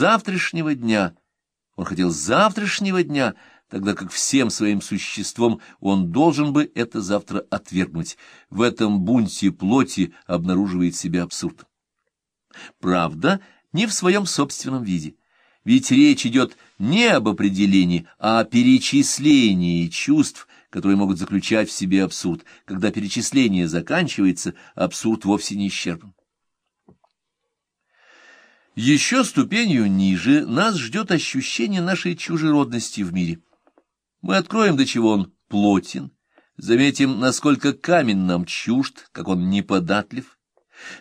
завтрашнего дня. Он хотел завтрашнего дня, тогда как всем своим существом он должен бы это завтра отвергнуть. В этом бунте плоти обнаруживает себя абсурд. Правда, не в своем собственном виде. Ведь речь идет не об определении, а о перечислении чувств, которые могут заключать в себе абсурд. Когда перечисление заканчивается, абсурд вовсе не исчерпан. Еще ступенью ниже нас ждет ощущение нашей чужеродности в мире. Мы откроем, до чего он плотен, заметим, насколько камень нам чужд, как он неподатлив,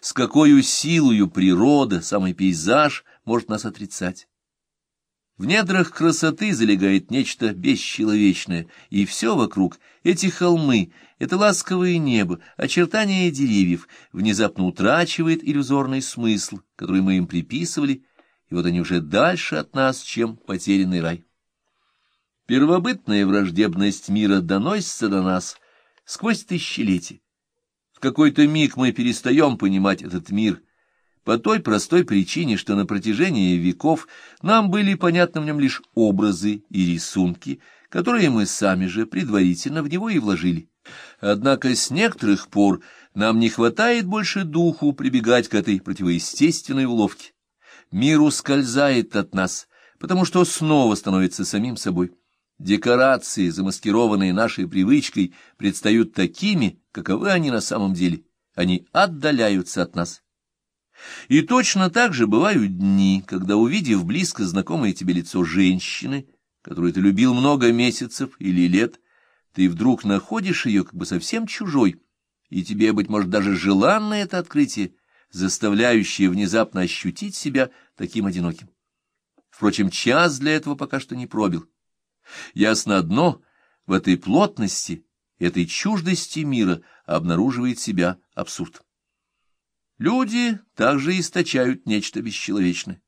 с какой силою природа, самый пейзаж может нас отрицать. В недрах красоты залегает нечто бесчеловечное, и все вокруг, эти холмы, это ласковое небо, очертания деревьев, внезапно утрачивает иллюзорный смысл, который мы им приписывали, и вот они уже дальше от нас, чем потерянный рай. Первобытная враждебность мира доносится до нас сквозь тысячелетия. В какой-то миг мы перестаем понимать этот мир — по той простой причине, что на протяжении веков нам были понятны в нем лишь образы и рисунки, которые мы сами же предварительно в него и вложили. Однако с некоторых пор нам не хватает больше духу прибегать к этой противоестественной уловке. Мир ускользает от нас, потому что снова становится самим собой. Декорации, замаскированные нашей привычкой, предстают такими, каковы они на самом деле. Они отдаляются от нас. И точно так же бывают дни, когда, увидев близко знакомое тебе лицо женщины, которую ты любил много месяцев или лет, ты вдруг находишь ее как бы совсем чужой, и тебе, быть может, даже желанно это открытие, заставляющее внезапно ощутить себя таким одиноким. Впрочем, час для этого пока что не пробил. Ясно одно, в этой плотности, этой чуждости мира обнаруживает себя абсурд. Люди также источают нечто бесчеловечное.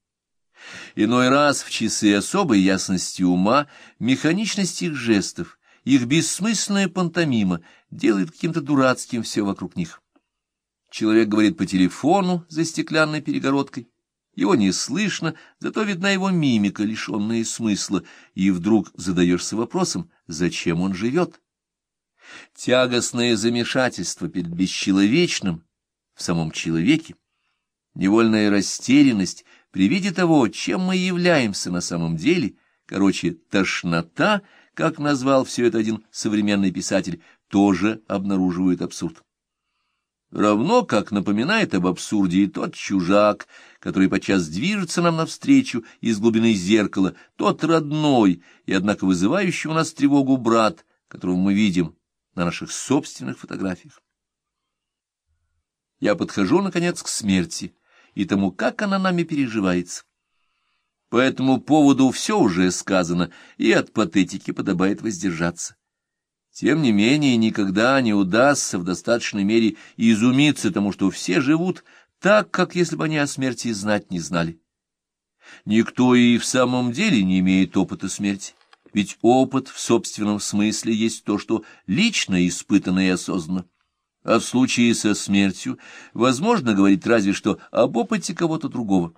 Иной раз в часы особой ясности ума механичность их жестов, их бессмысленная пантомима делает каким-то дурацким все вокруг них. Человек говорит по телефону за стеклянной перегородкой, его не слышно, зато видна его мимика, лишенная смысла, и вдруг задаешься вопросом, зачем он живет. Тягостное замешательство перед бесчеловечным в самом человеке, невольная растерянность при виде того, чем мы являемся на самом деле, короче, тошнота, как назвал все это один современный писатель, тоже обнаруживает абсурд. Равно как напоминает об абсурде и тот чужак, который подчас движется нам навстречу из глубины зеркала, тот родной и, однако, вызывающий у нас тревогу брат, которого мы видим на наших собственных фотографиях я подхожу, наконец, к смерти и тому, как она нами переживается. По этому поводу все уже сказано, и от патетики подобает воздержаться. Тем не менее, никогда не удастся в достаточной мере изумиться тому, что все живут так, как если бы они о смерти знать не знали. Никто и в самом деле не имеет опыта смерти, ведь опыт в собственном смысле есть то, что лично испытано и осознанно. В случае со смертью возможно говорить разве что об опыте кого-то другого.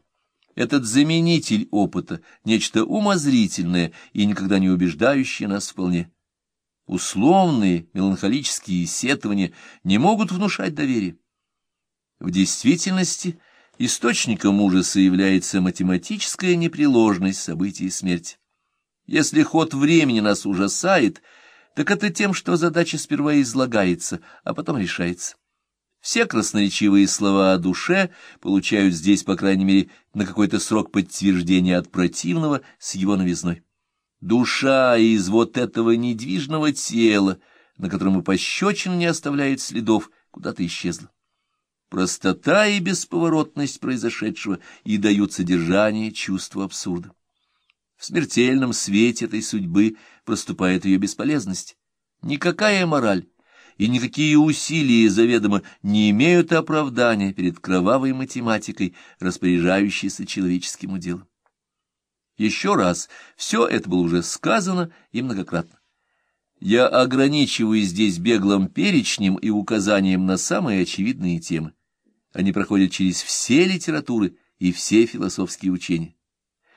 Этот заменитель опыта — нечто умозрительное и никогда не убеждающее нас вполне. Условные меланхолические сетования не могут внушать доверие. В действительности источником ужаса является математическая непреложность событий смерти. Если ход времени нас ужасает — так это тем, что задача сперва излагается, а потом решается. Все красноречивые слова о душе получают здесь, по крайней мере, на какой-то срок подтверждения от противного с его новизной. Душа из вот этого недвижного тела, на котором и пощечин не оставляет следов, куда-то исчезла. Простота и бесповоротность произошедшего и дают содержание чувству абсурда. В смертельном свете этой судьбы проступает ее бесполезность. Никакая мораль и никакие усилия заведомо не имеют оправдания перед кровавой математикой, распоряжающейся человеческим уделом. Еще раз, все это было уже сказано и многократно. Я ограничиваюсь здесь беглым перечнем и указанием на самые очевидные темы. Они проходят через все литературы и все философские учения.